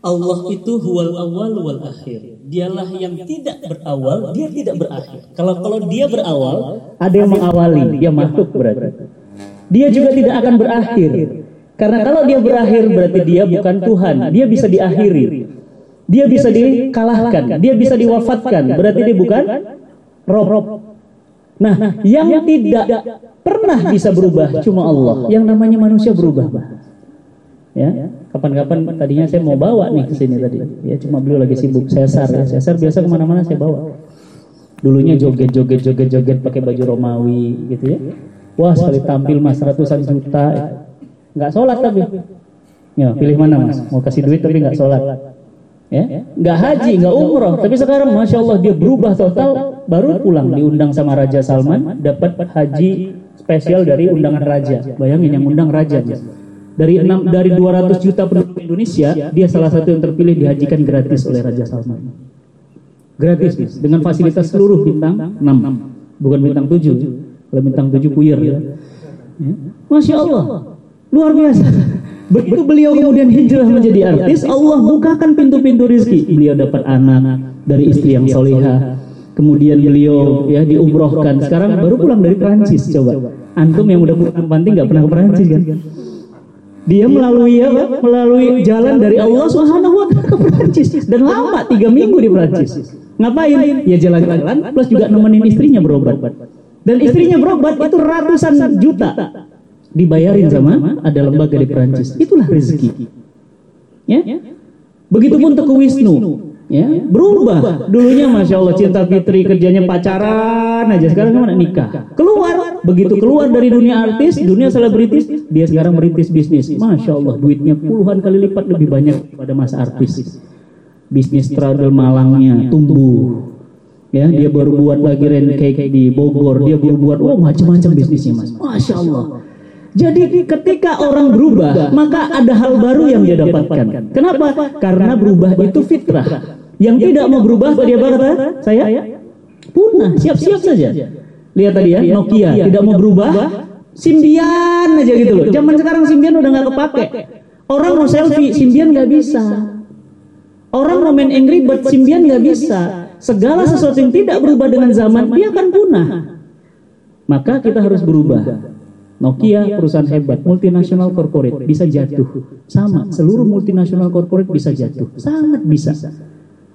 Allah itu huwal awal wal akhir. Dialah yang tidak berawal, dia tidak berakhir. Kalau kalau dia berawal, ada yang mengawali, dia masuk berarti. Dia juga tidak akan berakhir. Karena kalau dia berakhir berarti dia bukan Tuhan, dia bisa diakhiri. Dia bisa dikalahkan, dia bisa diwafatkan, berarti dia bukan Rob. Nah, yang tidak pernah bisa berubah cuma Allah. Yang namanya manusia berubah. Ya, kapan-kapan tadinya saya mau bawa nih ke sini tadi. Ya, cuma beliau lagi sibuk sesar ya. Sesar biasa ke mana-mana saya bawa. Dulunya joget-joget joget-joget pakai baju Romawi gitu ya. Wah sekali tampil mas ratusan juta, nggak sholat tapi. Ya, pilih mana mas? Mau kasih duit tapi nggak sholat. Ya, nggak haji, nggak umroh, tapi sekarang masya Allah dia berubah total, baru pulang diundang sama Raja Salman, dapat haji spesial dari undangan raja. Bayangin yang undang raja. Ya. Dari enam dari 200 juta penduduk Indonesia, dia salah satu yang terpilih dihajikan gratis oleh Raja Salman. Gratis, dengan fasilitas seluruh bintang 6, bukan bintang 7. Kalau bintang 7 puyer ya. Masya Allah, luar biasa. Begitu beliau kemudian hijrah menjadi artis, Allah bukakan pintu-pintu rizki. Beliau dapat anak dari istri yang solehah. Kemudian beliau ya diumrohkan. Sekarang baru pulang dari Perancis coba. Antum yang udah pulang panting nggak pernah ke Perancis kan? Dia melalui apa? Melalui jalan dari Allah Subhanahu wa taala ke Prancis dan lama tiga minggu di Prancis. Ngapain? Ya jalan-jalan plus juga nemenin istrinya berobat. Dan istrinya berobat itu ratusan juta. dibayarin sama ada lembaga di Prancis. Itulah rezeki. Ya. Begitupun Teguh Wisnu, ya? Berubah. Dulunya masya Allah cinta fitri kerjanya pacaran aja. sekarang ke mana? Nikah. Keluar begitu keluar dari dunia artis, dunia selebritis, dia sekarang merintis bisnis. Masya Allah duitnya puluhan kali lipat lebih banyak pada masa artis. Bisnis travel Malangnya tumbuh. Ya, dia baru buat lagi cake di Bogor, dia baru buat oh macam-macam bisnisnya mas. Masya Allah. Jadi ketika orang berubah, maka ada hal baru yang dia dapatkan. Kenapa? Karena berubah itu fitrah. Yang tidak mau berubah dia berkata, saya punah, siap-siap saja. Lihat tadi ya, Nokia tidak mau berubah, Simbian aja gitu loh. Zaman sekarang Simbian udah nggak kepake. Orang mau selfie, Simbian nggak bisa. Orang mau main Angry Bird, Simbian nggak bisa. Segala sesuatu yang tidak berubah dengan zaman, dia akan punah. Maka kita harus berubah. Nokia perusahaan hebat, multinasional corporate bisa jatuh. Sama, seluruh multinasional corporate bisa jatuh. Sangat bisa.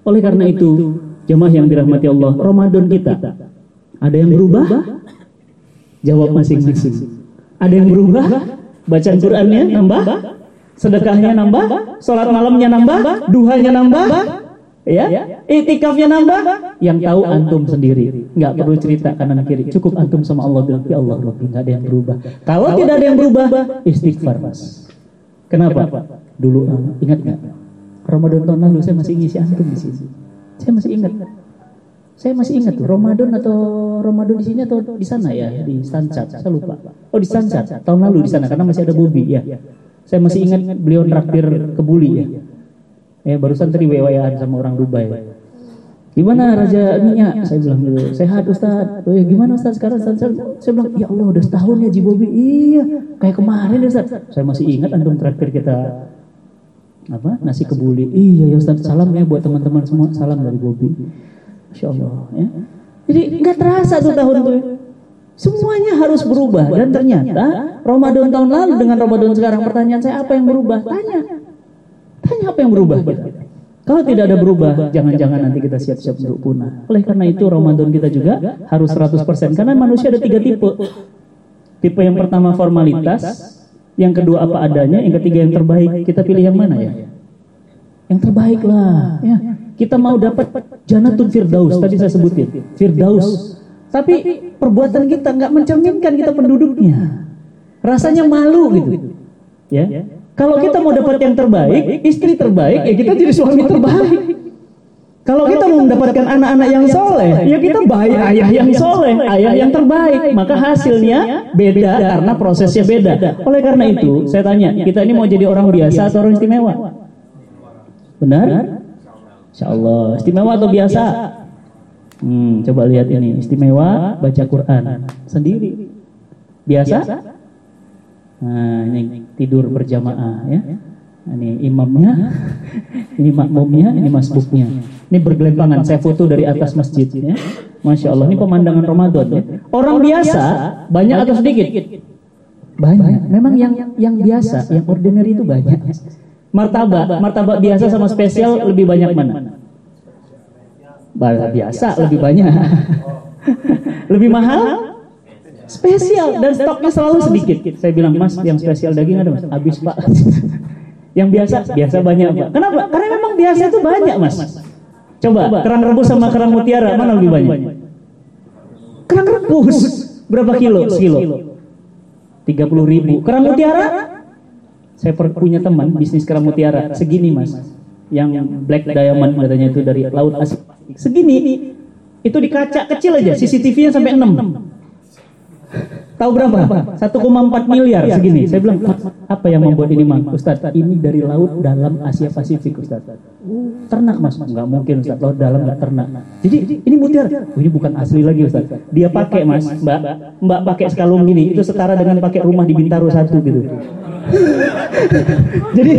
Oleh karena itu, jemaah yang dirahmati Allah, Ramadan kita ada yang berubah? Jawab masing-masing. Ada yang berubah? Bacaan Qur'annya nambah? Sedekahnya nambah? Salat malamnya nambah? Duhanya nambah? Ya, itikafnya nambah. Yang tahu antum sendiri, nggak perlu cerita kanan kiri. Cukup antum sama Allah bilang, ya Allah, nggak ada yang berubah. Kalau tidak ada yang berubah, istighfar mas. Kenapa? Dulu uh, ingat nggak? Ramadan tahun lalu saya masih ngisi antum di sini. Saya masih ingat. Saya masih ingat tuh Ramadan atau Ramadan di sini atau di sana ya di Sancat. Saya lupa. Oh di Sancat tahun lalu di sana karena masih ada Bobi ya. Saya masih ingat beliau traktir ke Buli ya. Ya barusan tadi wewayaan sama orang Dubai. Gimana Raja Minyak? Saya bilang gitu. Sehat Ustaz. Oh, ya, gimana Ustaz sekarang? Ustaz, saya bilang, ya Allah udah setahun ya Jibobi. Iya, kayak kemarin ya Ustaz. Saya masih ingat antum traktir kita apa nasi kebuli. Iya ya Ustaz, salam ya buat teman-teman semua. Salam dari Bobi. Masya Allah ya. Jadi nggak terasa tuh tahun tuh. Semuanya harus berubah dan ternyata Ramadan tahun lalu dengan Ramadan sekarang pertanyaan saya apa yang berubah? Tanya. Tanya apa yang berubah Kalau tidak ada berubah, jangan-jangan nanti kita siap-siap untuk punah. Oleh karena itu Ramadan kita juga harus 100% karena manusia ada tiga tipe. Tipe yang pertama formalitas, yang kedua apa adanya, yang ketiga yang terbaik. Kita pilih yang mana ya? Yang terbaik lah. Ya. Kita mau dapat Janatun Firdaus, tadi saya sebutin. Firdaus. Tapi perbuatan kita nggak mencerminkan kita penduduknya. Rasanya malu gitu. Ya. Kalau kita mau dapat yang terbaik, istri terbaik, ya kita jadi suami terbaik. Kalau kita mau mendapatkan anak-anak yang soleh, ya kita baik ayah yang soleh, ayah yang terbaik. Maka hasilnya beda karena prosesnya beda. Oleh karena itu, saya tanya, kita ini mau jadi orang biasa atau orang istimewa? Benar? Insya Allah. Istimewa atau biasa? Hmm, coba lihat ini. Istimewa baca Quran sendiri. Biasa? Nah, ini tidur berjamaah ya. Ini imamnya Ini makmumnya, ini masbuknya. Ini bergelimpangan. Saya foto dari atas masjidnya. Masya Allah, ini pemandangan Ramadan. Ya. Orang biasa banyak atau sedikit? Banyak. Memang yang yang biasa, yang ordinary itu banyak. Martabak, martabak biasa sama spesial lebih banyak mana? Biasa lebih banyak. lebih mahal? Spesial dan stoknya selalu sedikit. Saya bilang, Mas, yang spesial daging ada, Mas? Habis, Pak. yang biasa, biasa banyak, Pak. Kenapa? Karena memang biasa itu banyak, Mas. Coba, kerang rebus sama kerang mutiara, mana lebih banyak? Kerang rebus. Berapa kilo? Sekilo. 30 ribu. Kerang mutiara? Saya punya teman bisnis kerang mutiara. Segini, Mas. Yang black diamond katanya itu dari laut Asik. Segini. Itu di kaca kecil aja, CCTV-nya sampai 6. Tahu berapa? 1,4 miliar segini. Saya bilang, apa yang membuat ini mang? Ustaz, ini dari laut dalam Asia Pasifik, Ustaz. Ternak mas, nggak mungkin Ustaz, laut dalam nggak ternak. Jadi ini mutiara, oh, ini bukan asli lagi Ustaz. Dia pakai mas, mbak, mbak pakai sekalung gini, itu setara dengan pakai rumah di Bintaro satu gitu. Jadi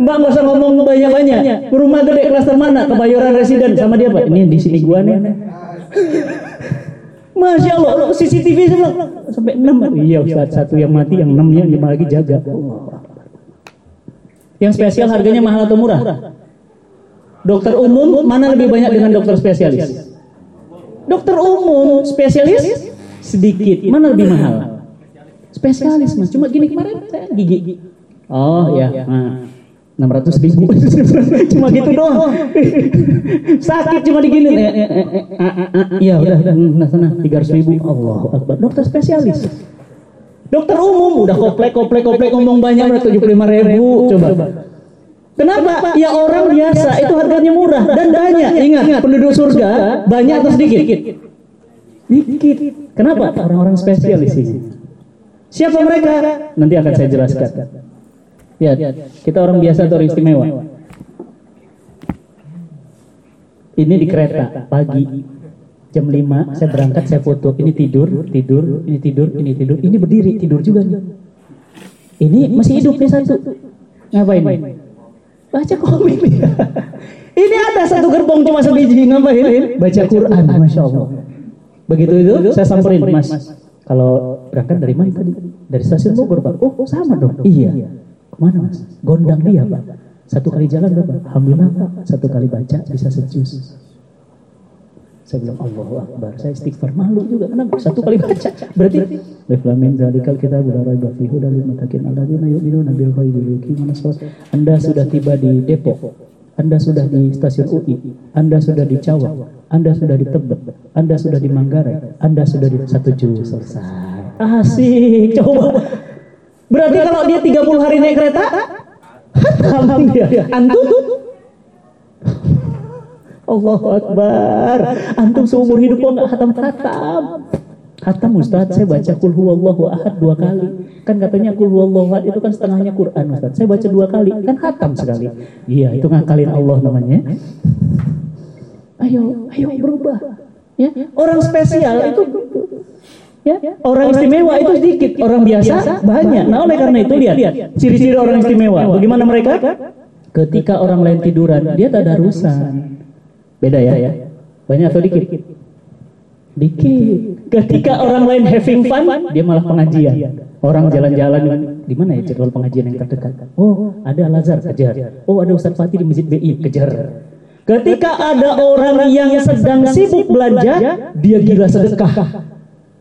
mbak nggak usah ngomong banyak-banyak. Rumah gede klaster mana? Kebayoran residen sama dia pak. Ini di sini gua nih. Masya Allah, CCTV sampai enam. Iya Ustaz, satu yang mati, yang enamnya lima lagi jaga. Yang spesial harganya mahal atau murah? Dokter umum mana lebih banyak dengan dokter spesialis? Dokter umum spesialis sedikit, mana lebih mahal? Spesialis mas, cuma gini kemarin saya gigi. Oh ya, nah. 600 ribu. Cuma gitu doang. Sakit cuma digini iya udah udah. Nah sana 300 ribu. Allah Akbar. Dokter spesialis. Dokter umum. Udah koplek koplek koplek ngomong banyak udah 75 ribu. Coba. Kenapa? Ya orang biasa. itu harganya murah dan banyak. Ingat, penduduk surga banyak atau sedikit? Dikit. Kenapa? Orang-orang spesialis ini. Siapa mereka? Nanti akan saya jelaskan. Ya, kita orang biasa atau istimewa. Ini di kereta pagi. Jam 5 saya berangkat saya foto. Ini tidur tidur ini tidur ini tidur. Ini berdiri tidur juga nih. Ini masih hidup nih satu. Ngapain? Baca komik. Ini ada satu gerbong cuma sebiji ngapain? Baca Quran masya Allah. Begitu itu saya samperin mas kalau berangkat dari mana tadi dari stasiun Bogor pak oh sama dong iya Ke mana mas? Gondang dia pak. Satu kali jalan berapa? Alhamdulillah pak. Satu kali baca bisa sejus. Saya bilang Allahu Akbar. Saya istighfar malu juga. Kenapa? Satu kali baca. Berarti Leflamin zalikal kita berarti bafi huda lil mutakin alladzina yu'minuna bil. Anda sudah tiba di Depok. Anda sudah di stasiun UI. Anda sudah di Cawang. Anda sudah di Tebet. Anda sudah di Manggarai. Anda sudah di satu juz selesai. Asik. Coba Berarti kalau dia 30 hari naik kereta, hatam dia. Antum Allahu Akbar. Antum seumur hidup kok nggak hatam-hatam. Hatam Ustaz, saya baca kul huwallahu ahad dua kali. Kan katanya kul huwallahu ahad itu kan setengahnya Quran Ustaz. Saya baca dua kali, kan hatam sekali. Iya, itu ngakalin Allah namanya. Ayo, ayo berubah. Ya, orang spesial itu Ya, orang istimewa itu sedikit, orang biasa banyak. Nah, oleh karena itu lihat ciri-ciri orang istimewa. Bagaimana mereka? Ketika orang lain tiduran, dia tak ada urusan. Beda ya, ya. Banyak atau dikit? Dikit. Ketika orang lain having fun, dia malah pengajian. Orang jalan-jalan di mana ya jadwal pengajian yang terdekat? Oh, ada Al Azhar kejar. Oh, ada Ustaz Fatih di Masjid BI kejar. Ketika ada orang yang sedang sibuk belanja, dia gila sedekah.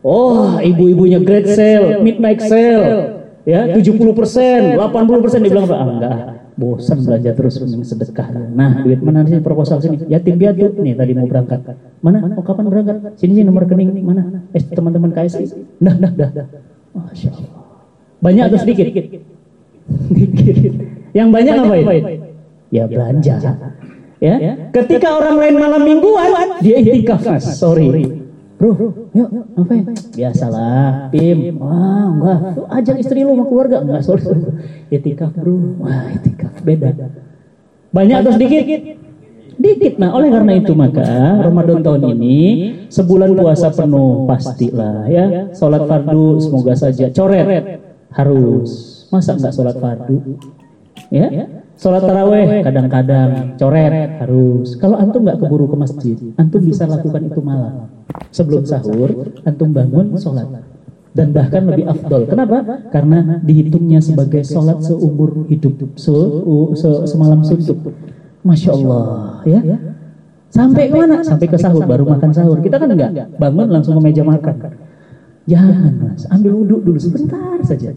Oh, ibu-ibunya great sale, midnight sale, ya 70 persen, 80 persen dibilang apa? Ah, enggak, bosan belanja terus sedekah. Nah, duit mana sih proposal sini? Yatim piatu nih tadi mau berangkat. Mana? Oh kapan berangkat? Sini sih nomor rekening mana? Eh teman-teman KSI. Nah, dah, dah, dah. Masya Allah. Banyak atau sedikit? Sedikit. Yang banyak ngapain? Ya belanja. Ya. Ketika orang lain malam mingguan, dia itikaf mas. Sorry Bro, yuk, ngapain? Biasalah, Pim. Wah, enggak. Tuh, ajak istri lu sama keluarga. Enggak, sorry. Etikaf, bro. Wah, etikaf beda. Banyak atau sedikit? Dikit. Nah, oleh karena itu maka Ramadan tahun ini sebulan puasa penuh pastilah ya. Salat fardu semoga saja coret harus. Masa enggak salat fardu? Ya. Sholat taraweh kadang-kadang coret harus. Kalau antum nggak keburu ke masjid, antum bisa lakukan itu malam. Sebelum sahur, antum bangun sholat. Dan bahkan lebih afdol. Kenapa? Karena dihitungnya sebagai sholat seumur hidup, se se semalam suntuk. Masya Allah, ya. Sampai ke mana? Sampai ke sahur, baru makan sahur. Kita kan enggak, bangun langsung ke meja makan. Jangan mas, ambil wudhu dulu sebentar saja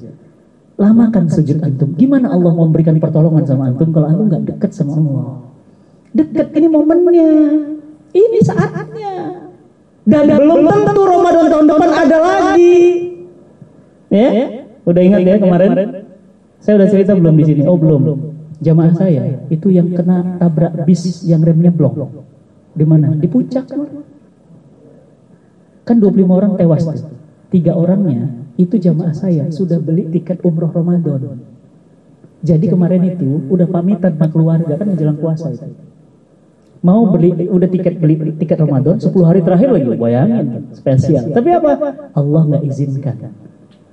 lamakan sujud antum. Gimana Allah memberikan pertolongan sama antum kalau antum nggak dekat sama Allah? Dekat ini momennya, ini saatnya. Dan belum tentu Ramadan tahun depan ada lagi. Ya, udah ingat ya kemarin? Saya udah cerita belum di sini? Oh belum. Jamaah saya itu yang kena tabrak bis yang remnya blok. Di mana? Di puncak. Kan 25 orang tewas tuh. Tiga orangnya itu jamaah saya sudah beli tiket umroh Ramadan. Jadi kemarin itu udah pamitan sama keluarga kan menjelang puasa itu. Mau beli udah tiket beli tiket Ramadan 10 hari terakhir lagi bayangin spesial. Tapi apa? Allah nggak izinkan.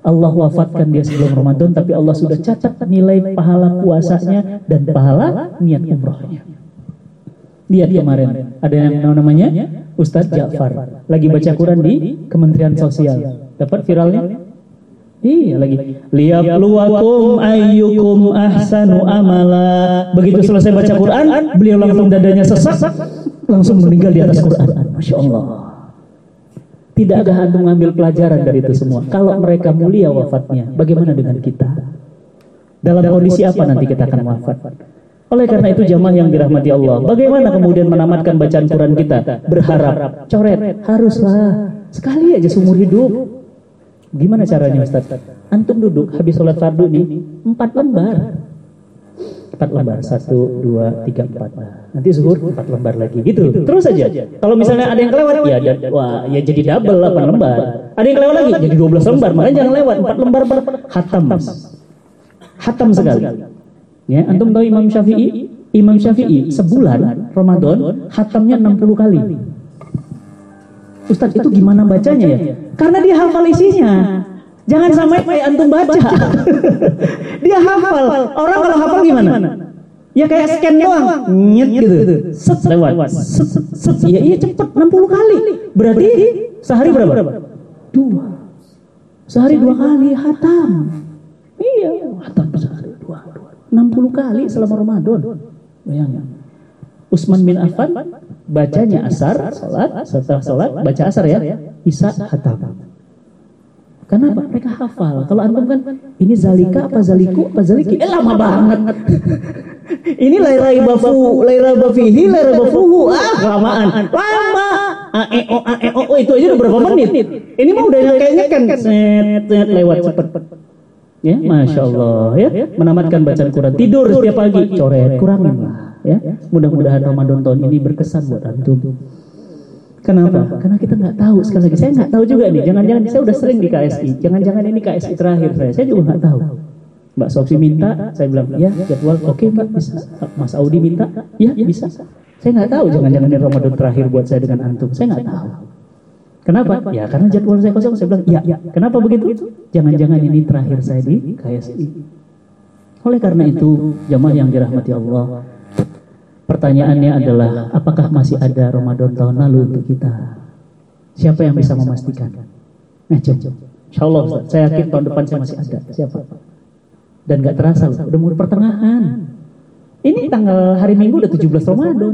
Allah wafatkan dia sebelum Ramadan tapi Allah sudah catat nilai pahala puasanya dan pahala niat umrohnya. Lihat kemarin ada yang namanya Ustadz Ja'far lagi baca Quran di Kementerian Sosial. Dapat viralnya? Iya lagi. Liyabluwakum ayyukum ahsanu amala. Begitu selesai baca Quran, beliau langsung dadanya sesak, langsung meninggal di atas Quran. Masya Allah. Tidak ada antum mengambil pelajaran dari itu semua. Kalau mereka mulia wafatnya, bagaimana dengan kita? Dalam kondisi apa nanti kita akan wafat? Oleh karena itu jamaah yang dirahmati Allah, bagaimana kemudian menamatkan bacaan Quran kita? Berharap, coret, haruslah sekali aja seumur hidup. Gimana caranya Ustaz? Antum duduk habis sholat fardu nih empat lembar. Empat lembar, satu, dua, tiga, empat. Nanti zuhur empat lembar lagi gitu. Terus aja. Kalau misalnya ada yang kelewat, ya, ya wah ya jadi double delapan lembar. Ada yang kelewat lagi, jadi dua belas lembar. Makanya jangan lewat empat lembar per hatam. Hatam sekali. Ya, antum tahu Imam Syafi'i? Imam Syafi'i sebulan Ramadan hatamnya 60 kali. Ustaz itu gimana bacanya ya? Karena dia hafal isinya. Jangan sampai kayak antum baca. dia hafal. Orang kalau hafal gimana? Ya kayak scan doang, nyet gitu. Set lewat. Set, set, Iya iya cepet 60 kali. Berarti sehari berapa? Dua. Sehari dua kali hatam. Iya, hatam sehari dua. 60 kali selama Ramadan. Bayangin. Usman bin Affan bacanya asar, salat, setelah salat baca asar ya, isya hatam. Kenapa? Mereka hafal. Kalau antum kan ini zalika apa zaliku apa zaliki? Eh lama banget. ini lairai bafu, lairai bafihi, lairai bafuhu. Ah, kelamaan. Lama. A e o a e o, oh, itu aja udah berapa menit? Ini mah udah kayaknya kan set, set lewat cepet. Ya, masya Allah ya. Menamatkan bacaan Quran tidur setiap pagi, coret kurangin lah ya. Mudah-mudahan Ramadan tahun ini berkesan buat antum. Kenapa? Karena kita nggak tahu sekali lagi. Saya nggak tahu juga nih. Jangan-jangan saya udah sering di KSI. Jangan-jangan ini KSI terakhir saya. Saya juga nggak tahu. Mbak Sofi minta, saya bilang ya jadwal oke okay, Mbak bisa. Mas Audi minta, ya bisa. Saya nggak tahu. Jangan-jangan ini Ramadan terakhir buat saya dengan antum. Saya nggak tahu. Kenapa? Ya karena jadwal saya kosong. Saya bilang ya. Kenapa begitu? Jangan-jangan ini terakhir saya di KSI. Oleh karena itu, jamaah yang dirahmati Allah, Pertanyaannya adalah, apakah masih ada Ramadan tahun lalu untuk kita? Siapa yang bisa memastikan? Nah, coba. Insya Allah, saya yakin tahun depan saya masih ada. Siapa? Dan gak terasa, udah mulai pertengahan. Ini tanggal hari Minggu udah 17 Ramadan.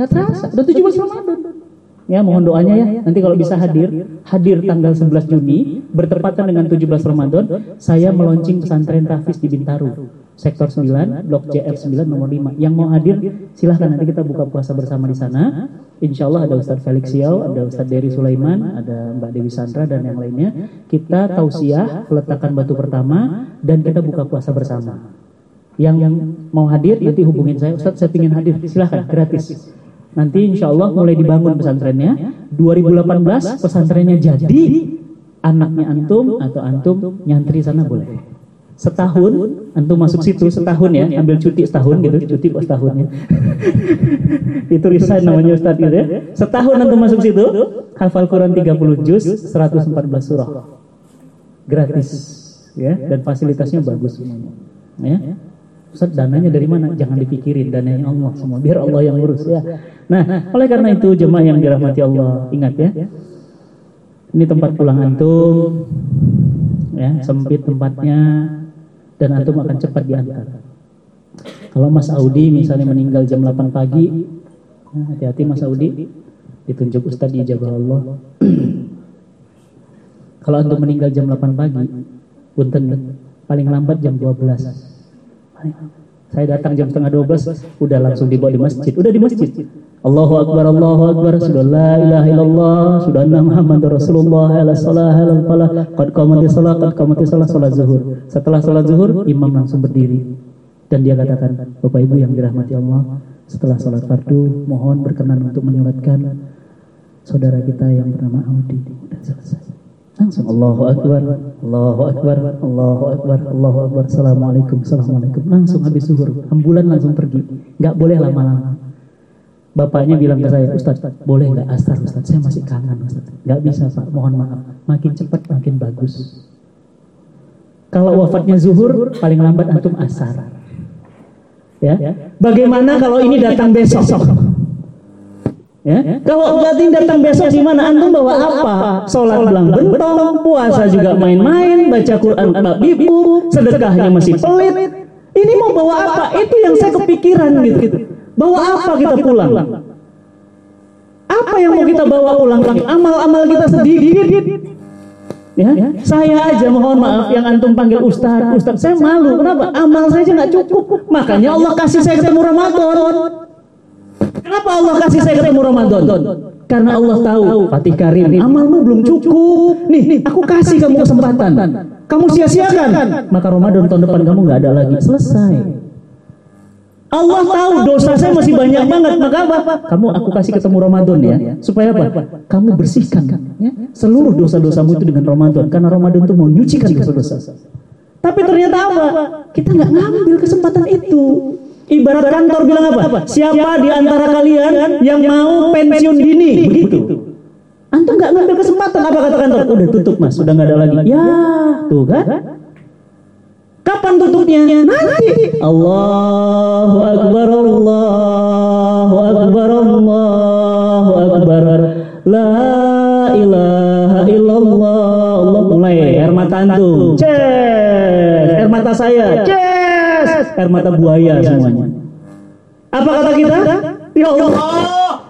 Gak terasa, udah 17 Ramadan. Ya, mohon doanya ya. Nanti kalau bisa hadir, hadir tanggal 11 Juni, bertepatan dengan 17 Ramadan, saya meluncing pesantren Tafis di Bintaro sektor 9, blok JF9 nomor 5. Yang mau hadir silahkan nanti kita buka puasa bersama di sana. Insya Allah ada Ustadz Felix Siau, ada Ustadz Dery Sulaiman, ada Mbak Dewi Sandra dan yang lainnya. Kita tausiah peletakan batu pertama dan kita buka puasa bersama. Yang yang mau hadir nanti hubungin saya, Ustadz saya ingin hadir, silahkan gratis. Nanti insya Allah mulai dibangun pesantrennya. 2018 pesantrennya jadi, anaknya antum atau antum nyantri sana boleh. setahun antum masuk situ setahun ya ambil cuti setahun gitu cuti kok setahunnya itu resign namanya Ustadz gitu ya. Setahun antum masuk situ hafal Quran 30 juz 114 surah. Gratis ya. Dan fasilitasnya bagus semuanya. ya Ustaz dananya dari mana? Jangan dipikirin, dananya Allah semua. Biar Allah yang urus ya. Nah, oleh karena itu jemaah yang dirahmati Allah, ingat ya. Ini tempat pulang antum, ya sempit tempatnya, dan antum akan cepat diantar. Kalau Mas Audi misalnya meninggal jam 8 pagi, nah, hati-hati Mas Audi, ditunjuk Ustadz di ijabah Allah. Kalau antum meninggal jam 8 pagi, punten paling lambat jam 12 saya datang jam setengah 12, udah langsung dibawa di masjid. Udah di masjid. Allahu Akbar, Allahu Akbar, sudah la ilaha illallah, sudah anna Muhammad Rasulullah, ala salah, ala falah, qad qamati salah, qad qamati salah, salat zuhur. Setelah salat zuhur, imam langsung berdiri. Dan dia katakan, Bapak Ibu yang dirahmati Allah, setelah salat fardu, mohon berkenan untuk menyulatkan saudara kita yang bernama Audi. Udah selesai. Langsung Allahu Akbar, Allahu Akbar, Allahu Akbar, Allahu Akbar, Assalamualaikum, Assalamualaikum. Langsung habis zuhur, ambulan langsung pergi. Nggak boleh lama-lama. Bapaknya bilang ke saya, Ustaz, boleh nggak asar Ustaz? Saya masih kangen Ustaz. Nggak bisa Pak, mohon maaf. Makin cepat makin bagus. Kalau wafatnya zuhur, paling lambat antum asar. Ya, bagaimana kalau ini datang besok? Ya. Kalau Gading datang besok gimana? Antum bawa apa? Sholat belang bentong, puasa juga main-main, baca Quran tak bibu, sedekahnya masih pelit. Ini mau bawa apa? Itu yang saya kepikiran gitu. Bawa apa kita pulang? Apa yang mau kita bawa pulang? Amal-amal kita sedikit. Ya, saya aja mohon maaf yang antum panggil ustaz, ustaz saya malu. Kenapa? Amal saya aja nggak cukup. Makanya Allah kasih saya ketemu Ramadan. Kenapa Allah kasih saya ketemu Ramadan? Karena Allah tahu, Fatih Karim, amalmu belum cukup. Nih, aku kasih kamu kesempatan. Kamu sia-siakan. Maka Ramadan tahun depan kamu nggak ada lagi. Selesai. Allah tahu dosa saya masih banyak banget. Maka apa? Kamu aku kasih ketemu Ramadan ya. Supaya apa? Kamu bersihkan ya, seluruh dosa-dosamu itu dengan Ramadan. Karena Ramadan itu mau nyucikan dosa-dosa. Tapi ternyata apa? Kita nggak ngambil kesempatan itu. Ibarat kantor bilang apa? Siapa di antara kalian yang mau pensiun dini? Begitu. Antum nggak ngambil kesempatan apa kata kantor? Udah tutup mas, sudah nggak ada lagi. Ya, tuh kan? Kapan tutupnya? Nanti. Allahu Akbar, Allahu Akbar, Allahu Akbar. La ilaha illallah. Allah mulai air mata antum. Ces, air mata saya. Air mata buaya semuanya. Apa kata kita? Ya Allah,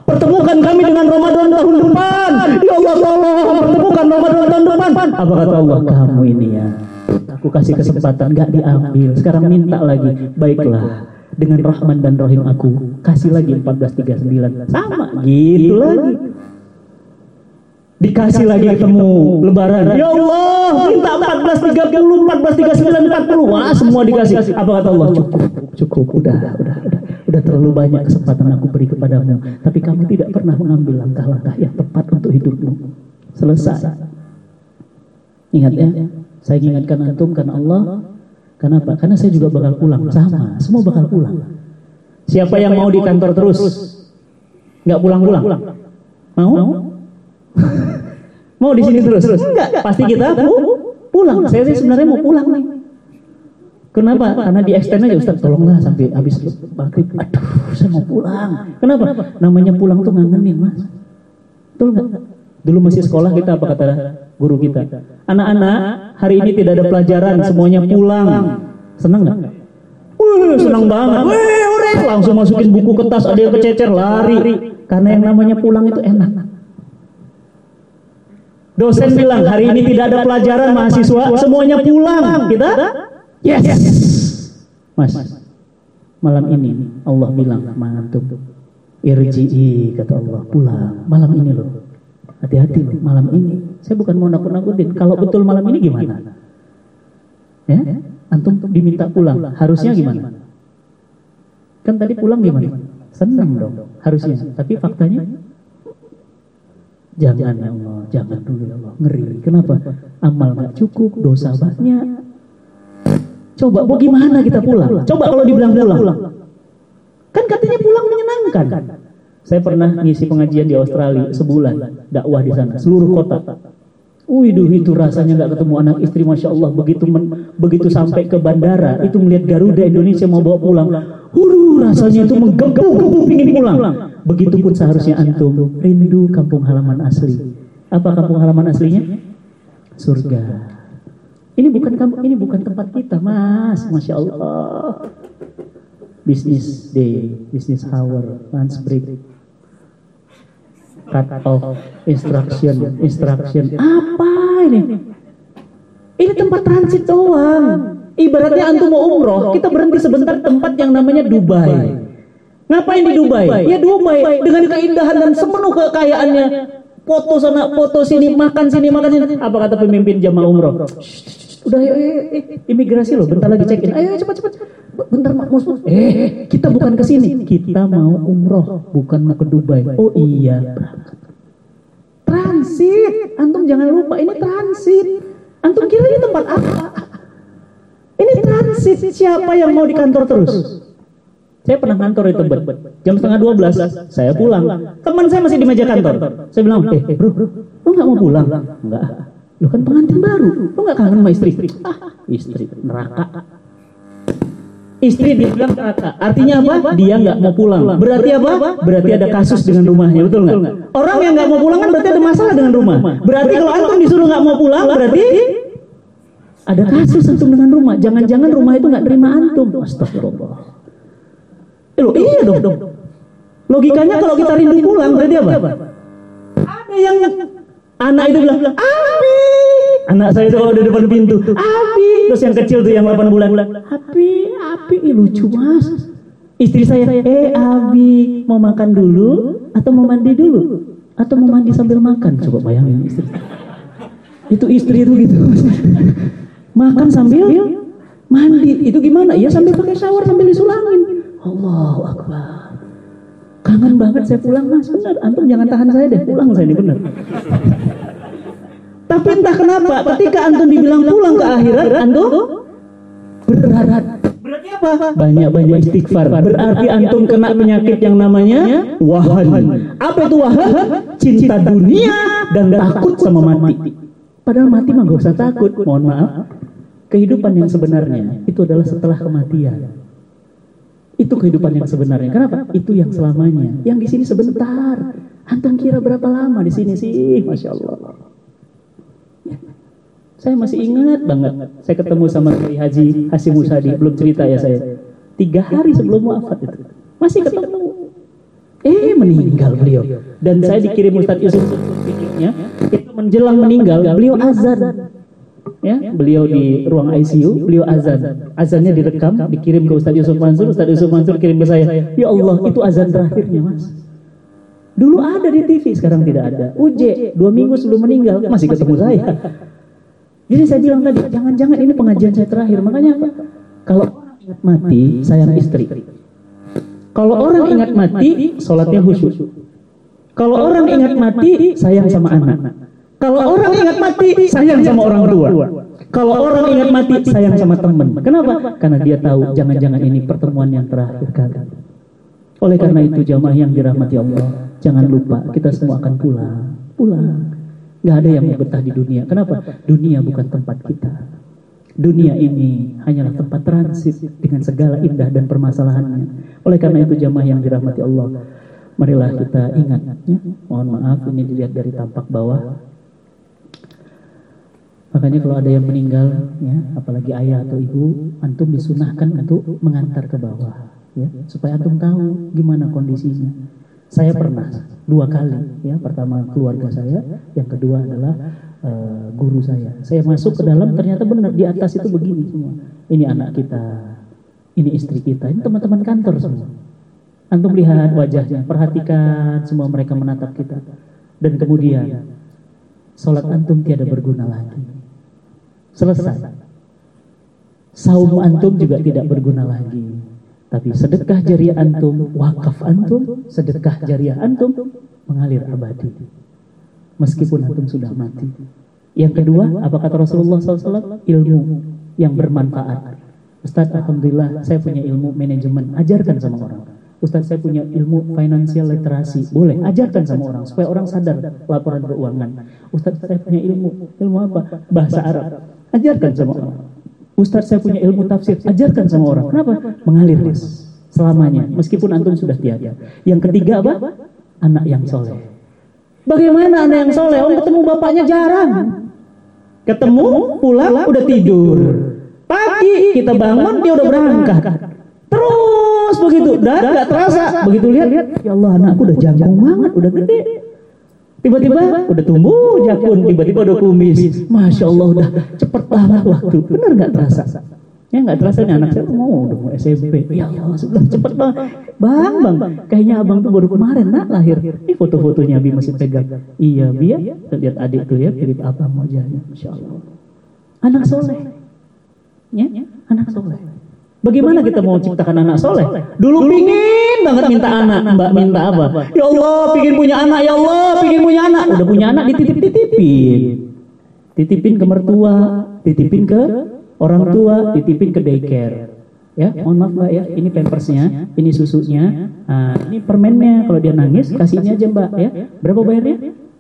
pertemukan kami dengan Ramadan tahun depan. Ya Allah, pertemukan Ramadan tahun depan. Apa kata Allah? Kamu ini ya. Aku kasih kesempatan gak diambil. Sekarang minta lagi. Baiklah. Dengan Rahman dan Rahim aku kasih lagi 1439 sama gitu lagi. Dikasih lagi ketemu lebaran. Ya Allah, minta 1430, 1439, 40. Wah, semua dikasih. Apa kata Allah? Cukup, cukup, udah, udah, udah. Udah terlalu banyak kesempatan aku beri kepadamu. Tapi kamu tidak pernah mengambil langkah-langkah yang tepat untuk hidupmu. Selesai. Ingat ya, saya ingatkan antum karena Allah. Kenapa? Karena saya juga bakal pulang. Sama, semua bakal pulang. Siapa yang mau di kantor terus? Nggak pulang-pulang? Mau? mau di sini terus? Enggak, pasti kita pulang. Saya sih sebenarnya mau pulang nih. Kenapa? Karena di extend aja Ustaz, tolonglah sampai habis maghrib. Aduh, saya mau pulang. Kenapa? Namanya pulang tuh ngangenin, Mas. Betul nggak? Dulu masih sekolah kita apa kata guru kita? Anak-anak, hari ini tidak ada pelajaran, semuanya pulang. Senang nggak? Wih, senang banget. Wih, langsung masukin buku ke tas, ada yang kececer, lari. Karena yang namanya pulang itu enak. Dosen bilang hari ini tidak ada pelajaran mahasiswa, semuanya pulang. Kita yes. Mas, malam ini Allah bilang sama antum, irji'i kata Allah, pulang malam ini loh. Hati-hati loh, malam ini. Saya bukan mau nakut-nakutin. Kalau betul malam ini gimana? Ya, antum diminta pulang. Harusnya gimana? Kan tadi pulang gimana? Senang dong, harusnya. Tapi faktanya Jangan ya Allah, jangan dulu ya Allah. Ngeri. Kenapa? Amal gak cukup, dosa banyak. Coba, mau gimana kita pulang? Coba kalau dibilang pulang. Kan katanya pulang menyenangkan. Saya pernah ngisi pengajian di Australia sebulan, dakwah di sana, seluruh kota. Wih, itu rasanya nggak ketemu anak istri, masya Allah. Begitu men, begitu sampai ke bandara, itu melihat Garuda Indonesia mau bawa pulang. Huru, rasanya itu menggebu-gebu pingin pulang. Begitupun seharusnya antum rindu kampung halaman asli. Apa kampung halaman aslinya? Surga. Ini bukan kampung, ini bukan tempat kita, Mas. Masya Allah. Business day, business hour, lunch break, off, instruction, instruction. Apa ini? Ini tempat transit doang. Ibaratnya antum mau umroh, kita berhenti sebentar tempat yang namanya Dubai. Ngapain di Dubai? Ya Dubai dengan keindahan dan semenuh kekayaannya. Foto sana, foto sini, makan sini, makan sini. Apa kata pemimpin jamaah umroh? Udah, eh, eh, eh, imigrasi loh, bentar lagi check in. Ayo cepat, cepat. Bentar, Mak Mus. Eh, kita bukan ke sini. Kita mau umroh, bukan mau ke Dubai. Oh iya, berangkat. Transit. Antum jangan lupa, ini transit. Antum kira ini tempat apa? Ini transit. Siapa yang mau di kantor terus? Saya pernah kantor itu bet. Jam setengah 12 saya pulang. Teman saya masih di meja kantor. Saya bilang, eh bro, bro, lu nggak mau pulang? Enggak. Lu kan pengantin baru. Lu nggak kangen sama istri? Ah, istri neraka. Istri dia bilang neraka. Artinya apa? Dia nggak mau pulang. Berarti apa? Berarti ada kasus dengan rumahnya, betul nggak? Orang yang nggak mau pulang kan berarti ada masalah dengan rumah. Berarti kalau antum disuruh nggak mau pulang, berarti ada kasus antum dengan rumah. Jangan-jangan rumah itu nggak terima antum. Astagfirullah. Eh, loh, iya dong. Logikanya kalau kita rindu pulang berarti apa? Ada yang anak itu bilang, Abi. Anak saya itu di depan pintu, Abi. Terus yang kecil tuh yang 8 bulan, Abi, Abi, lucu mas. Istri saya, eh Abi, mau makan dulu atau mau mandi dulu? Atau mau mandi sambil makan? Coba bayangin istri. Itu istri itu gitu. makan sambil mandi. Itu gimana? Ya sambil pakai shower sambil disulangin. Allahu Akbar. Kangen banget saya pulang mas, benar. Antum jangan tahan saya deh, pulang saya ini benar. Tapi entah kenapa, ketika antum dibilang pulang ke akhirat, antum berat. Berarti apa? Banyak-banyak istighfar. Berarti antum kena penyakit yang namanya wahan. Apa itu wahan? Cinta dunia dan takut sama mati. Padahal mati mah gak usah takut. Mohon maaf. Kehidupan yang sebenarnya itu adalah setelah kematian. Itu kehidupan yang sebenarnya. Kenapa? Itu yang selamanya. Yang di sini sebentar. Antum kira berapa lama di sini sih? Masya Allah. Ya. Saya masih ingat banget. Saya ketemu sama Kiai Haji Hasim Musadi. Belum cerita ya saya. Tiga hari sebelum wafat itu. Masih ketemu. Eh meninggal beliau. Dan saya dikirim Ustadz Yusuf itu menjelang meninggal beliau azan ya beliau di ruang ICU beliau azan. Azannya direkam dikirim ke Ustadz Yusuf Mansur. Ustadz Yusuf Mansur kirim ke saya. Ya Allah itu azan terakhirnya mas. Dulu ada di TV sekarang tidak ada. UJ dua minggu sebelum meninggal. masih ketemu saya. jadi saya bilang tadi jangan-jangan ini pengajian saya terakhir. Makanya apa? Kalau orang ingat mati sayang istri. kalau orang ingat mati sholatnya khusyuk. kalau orang ingat mati sayang sama anak kalau orang ingat mati, sayang sama orang tua. Kalau orang ingat mati, sayang sama teman. Kenapa? Karena dia tahu jangan-jangan ini pertemuan yang terakhir kali. Oleh karena itu jamaah yang dirahmati Allah, jangan lupa kita semua akan pulang. Pulang. Gak ada yang betah di dunia. Kenapa? Dunia bukan tempat kita. Dunia ini hanyalah tempat transit dengan segala indah dan permasalahannya. Oleh karena itu jamaah yang dirahmati Allah, marilah kita ingat ya. Mohon maaf ini dilihat dari tampak bawah Makanya kalau ada yang meninggal, ya, apalagi ayah atau ibu, antum disunahkan untuk mengantar ke bawah, ya, supaya antum tahu gimana kondisinya. Saya pernah dua kali, ya, pertama keluarga saya, yang kedua adalah uh, guru saya. Saya masuk ke dalam, ternyata benar di atas itu begini semua. Ini anak kita, ini istri kita, ini teman-teman kantor semua. Antum lihat wajahnya, perhatikan semua mereka menatap kita, dan kemudian sholat antum tiada berguna lagi selesai. Saum antum juga tidak berguna lagi. Tapi sedekah jariah antum, wakaf antum, sedekah jariah antum mengalir abadi. Meskipun antum sudah mati. Yang kedua, apa kata Rasulullah SAW? Ilmu yang bermanfaat. Ustaz, Alhamdulillah saya punya ilmu manajemen. Ajarkan sama orang. Ustaz saya punya ilmu financial literasi. Boleh, ajarkan sama orang supaya orang sadar laporan keuangan. Ustaz saya punya ilmu. Ilmu apa? Bahasa Arab. Ajarkan sama orang. Ustaz saya punya ilmu tafsir. Ajarkan sama orang. Kenapa? Mengalir mas. Selamanya. Meskipun antum sudah tiada. Yang ketiga apa? Anak yang soleh. Bagaimana anak yang soleh? Om ketemu bapaknya jarang. Ketemu, pulang, udah tidur. Pagi kita bangun, dia udah berangkat. Terus begitu, dan nggak terasa. Begitu lihat, ya Allah anakku udah jangkung banget, udah gede. Tiba-tiba udah tumbuh jakun, tiba-tiba udah kumis. Masya Allah udah cepet banget waktu. Bener nggak terasa? Ya nggak terasa nih anak saya mau udah mau SMP. Ya Allah sudah cepet banget. Bang, bang, kayaknya abang tuh baru kemarin nak lahir. Ini foto-fotonya Abi masih pegang. Iya, Bi ya. Lihat adik tuh ya, mirip abang wajahnya. Masya Allah. Anak soleh. Ya, anak soleh. Bagaimana kita mau ciptakan anak soleh? Dulu pingin banget minta anak, mbak minta apa? Ya Allah, pingin punya anak, ya Allah, pingin punya anak. Udah punya anak, dititip-titipin. Titipin ke mertua, titipin ke orang tua, titipin ke daycare. Ya, mohon maaf mbak ya, ini pampersnya, ini susunya, nah, ini permennya. Kalau dia nangis, kasihnya aja mbak ya. Berapa bayarnya?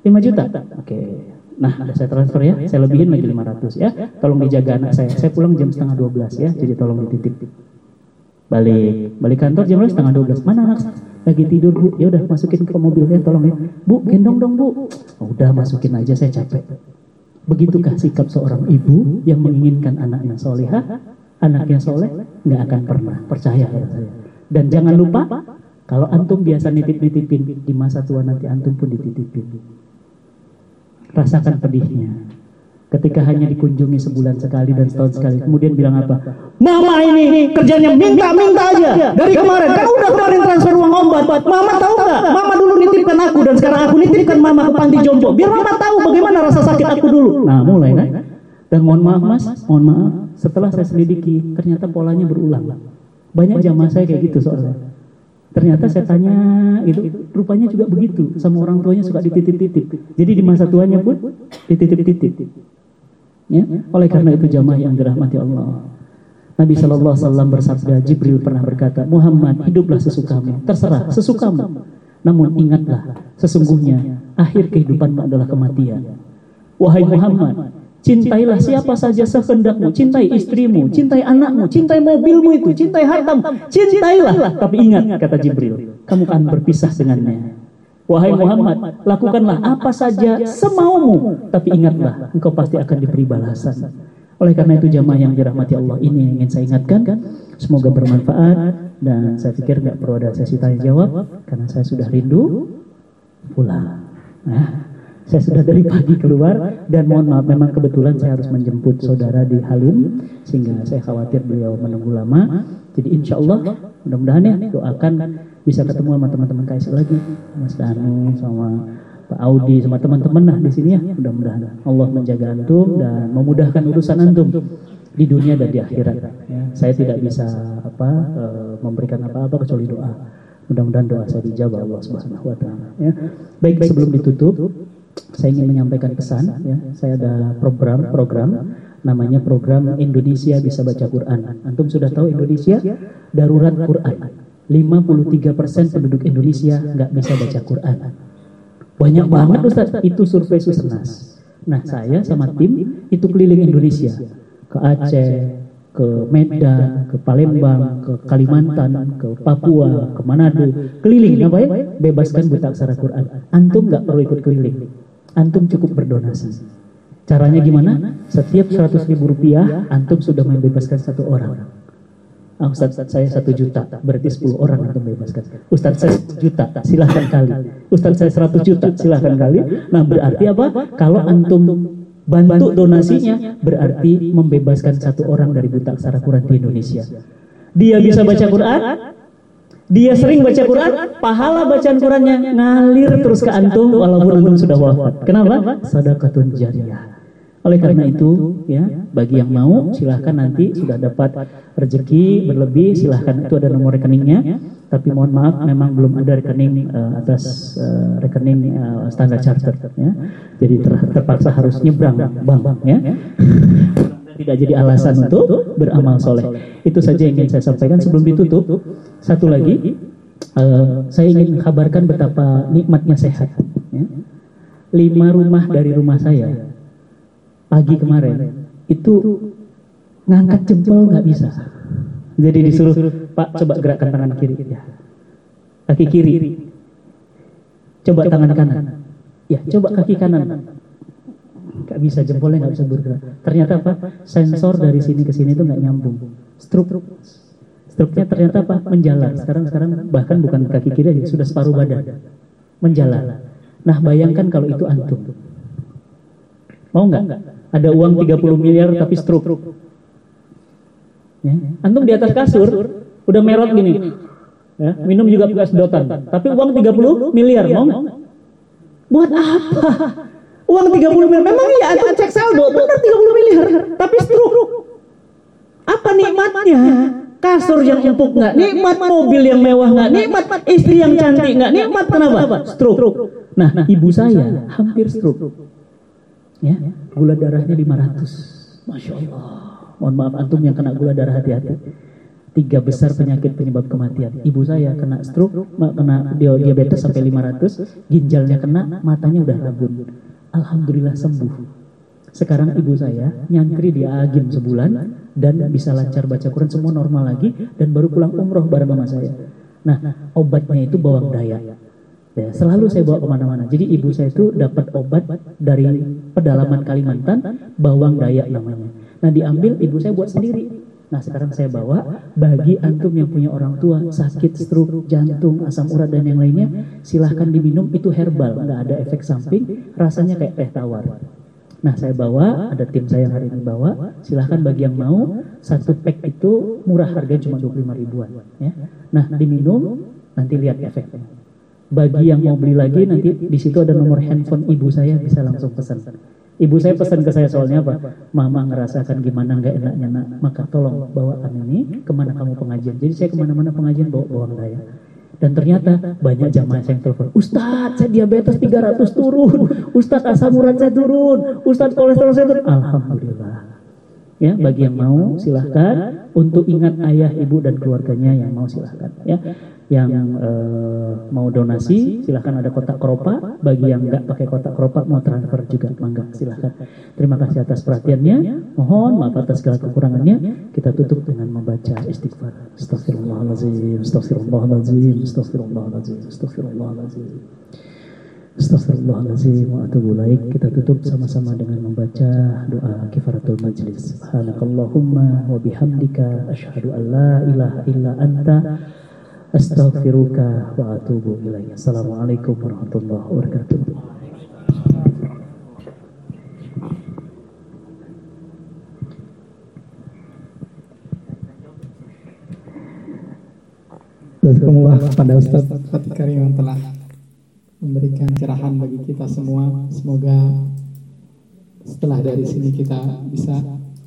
5 juta. Oke. Nah, ada saya transfer ya, saya lebihin lagi 500 ya. Tolong dijaga anak saya. Saya pulang jam setengah 12 ya, jadi tolong dititip. Balik, balik kantor jam setengah 12. Mana anak lagi tidur bu? Ya udah masukin ke mobil ya, tolong ya. Bu, gendong dong bu. Oh, udah masukin aja, saya capek. Begitukah sikap seorang ibu yang menginginkan anaknya solehah, anaknya soleh, nggak akan pernah percaya ya saya. Dan jangan lupa, kalau antum biasa nitip-nitipin, di masa tua nanti antum pun dititipin rasakan pedihnya. Ketika hanya dikunjungi sebulan sekali dan setahun sekali, kemudian bilang apa? Mama ini kerjanya minta-minta aja. Dari kemarin, kan udah kemarin transfer uang obat. Mama tahu nggak? Mama dulu nitipkan aku dan sekarang aku nitipkan mama ke panti jompo. Biar mama tahu bagaimana rasa sakit aku dulu. Nah mulai kan? Dan mohon maaf mas, mohon maaf. Setelah saya selidiki, ternyata polanya berulang. Banyak jamaah saya kayak gitu soalnya. Ternyata saya tanya itu rupanya juga begitu sama orang tuanya suka dititip-titip. Jadi di masa tuanya pun dititip-titip. Ya, oleh karena itu jamaah yang dirahmati Allah. Nabi Shallallahu Alaihi Wasallam bersabda, Jibril pernah berkata, Muhammad hiduplah sesukamu, terserah sesukamu. Namun ingatlah, sesungguhnya akhir kehidupanmu adalah kematian. Wahai Muhammad, Cintailah siapa saja sehendakmu, cintai istrimu, cintai anakmu, cintai mobilmu itu, cintai hartamu, cintailah. Tapi ingat, kata Jibril, kamu akan berpisah dengannya. Wahai Muhammad, lakukanlah apa saja semaumu, tapi ingatlah, engkau pasti akan diberi balasan. Oleh karena itu jamaah yang dirahmati Allah ini yang ingin saya ingatkan, semoga bermanfaat. dan saya pikir nggak perlu ada sesi tanya jawab. karena saya sudah rindu pulang. Nah, saya sudah dari pagi keluar dan mohon maaf memang kebetulan saya harus menjemput saudara di Halim sehingga saya khawatir beliau menunggu lama. Jadi insya Allah mudah-mudahan ya doakan bisa ketemu sama teman-teman KS lagi, Mas Danu sama Pak Audi sama teman-teman lah di sini ya. Mudah-mudahan Allah menjaga antum dan memudahkan urusan antum di dunia dan di akhirat. Ya, saya tidak bisa apa uh, memberikan apa-apa kecuali doa. Mudah-mudahan doa saya dijawab Allah Subhanahu wa taala ya. Baik sebelum ditutup saya ingin menyampaikan pesan ya. Saya ada program program namanya program Indonesia bisa baca Quran. Antum sudah tahu Indonesia darurat Quran. 53% penduduk Indonesia nggak bisa baca Quran. Banyak banget Ustaz, itu survei Susenas. Nah, saya sama tim itu keliling Indonesia. Ke Aceh, ke Medan, ke Palembang, ke Kalimantan, ke Papua, ke Manado, keliling ngapain? Bebaskan buta aksara Quran. Antum nggak perlu ikut keliling antum cukup berdonasi. Caranya gimana? Setiap 100 ribu rupiah, antum sudah membebaskan satu orang. Ah, Ustaz, saya satu juta, berarti 10 orang antum bebaskan. Ustaz saya satu juta, silahkan kali. Ustaz saya 100 juta, silahkan kali. Nah berarti apa? Kalau antum bantu donasinya, berarti membebaskan satu orang dari buta aksara Quran di Indonesia. Dia bisa baca Quran, dia sering baca Quran, pahala bacaan Qurannya ngalir terus ke antum walaupun antum sudah wafat. Kenapa? Sadaqatun jariyah. Oleh karena itu, ya, bagi yang mau silahkan nanti sudah dapat rezeki berlebih silahkan itu ada nomor rekeningnya. Tapi mohon maaf, memang belum ada rekening uh, atas uh, rekening uh, standar charter, ya. Jadi ter terpaksa harus nyebrang bank, ya tidak jadi alasan untuk beramal soleh. Itu saja yang ingin saya sampaikan sebelum ditutup. Satu lagi, uh, saya ingin kabarkan betapa nikmatnya sehat. Ya. Lima rumah dari rumah saya pagi kemarin itu ngangkat jempol nggak bisa. Jadi disuruh Pak coba gerakkan tangan kiri ya. Kaki kiri. Coba tangan kanan. Ya, coba kaki kanan. Gak bisa jempolnya nggak bisa bergerak. Ternyata apa? Sensor dari sini ke sini itu nggak nyambung. Struk Struknya ternyata apa? Menjalar. Sekarang sekarang bahkan bukan kaki kiri sudah separuh badan. Menjalar. Nah bayangkan kalau itu antum. Mau nggak? Ada uang 30 miliar tapi struk. Ya. Antum di atas kasur, udah merot gini. Ya, minum juga pakai sedotan. Tapi uang 30 miliar, mau? Buat apa? Uang 30 miliar, memang iya antum cek saldo, benar 30 miliar. Tapi struk. Apa nikmatnya? kasur yang empuk nggak? nikmat mobil yang mewah nggak? nikmat istri yang cantik nggak? nikmat kenapa? stroke. Nah ibu saya hampir stroke. ya gula darahnya 500 masya Allah. Mohon maaf antum yang kena gula darah hati-hati. Tiga besar penyakit penyebab kematian. ibu saya kena stroke kena diabetes sampai 500 ginjalnya kena matanya udah rabun alhamdulillah sembuh sekarang ibu saya nyangkri di Agim sebulan dan bisa lancar baca Quran semua normal lagi dan baru pulang umroh bareng sama saya. Nah, obatnya itu bawang daya. Ya, selalu saya bawa ke mana-mana. Jadi ibu saya itu dapat obat dari pedalaman Kalimantan, bawang daya namanya. Nah diambil ibu saya buat sendiri. Nah sekarang saya bawa bagi antum yang punya orang tua sakit stroke, jantung, asam urat dan yang lainnya, silahkan diminum itu herbal, nggak ada efek samping, rasanya kayak teh tawar. Nah saya bawa, ada tim saya yang hari ini bawa, silahkan bagi yang mau, satu pack itu murah harga cuma 25 ribuan. Ya. Nah diminum, nanti lihat efeknya. Bagi yang mau beli lagi, nanti di situ ada nomor handphone ibu saya, bisa langsung pesan. Ibu saya pesan ke saya soalnya apa? Mama ngerasakan gimana nggak enaknya nak, maka tolong bawakan ini ke mana kamu pengajian. Jadi saya ke mana-mana pengajian bawa bawang daya. Dan ternyata banyak jamaah yang telepon, Ustadz saya diabetes 300 turun, Ustadz asam urat saya turun, Ustadz kolesterol saya turun. Alhamdulillah. Ya, bagi yang mau silahkan untuk ingat ayah, ibu dan keluarganya yang mau silahkan. Ya, yang uh, mau donasi silahkan ada kotak keropak bagi yang nggak pakai kotak keropak mau transfer juga mangga silahkan. Terima kasih atas perhatiannya. Mohon maaf atas segala kekurangannya. Kita tutup dengan membaca istighfar. Astagfirullahaladzim astagfirullahaladzim astagfirullahaladzim astagfirullahaladzim Astagfirullahaladzim wa atubu laik Kita tutup sama-sama dengan membaca doa kifaratul majlis. Subhanakallahumma wa bihamdika Ashadu an la ilaha illa anta astaghfiruka wa atubu ilaih. Assalamualaikum warahmatullahi wabarakatuh. Jazakumullah kepada Ustaz Fatih Karim yang telah memberikan cerahan bagi kita semua. Semoga setelah dari sini kita bisa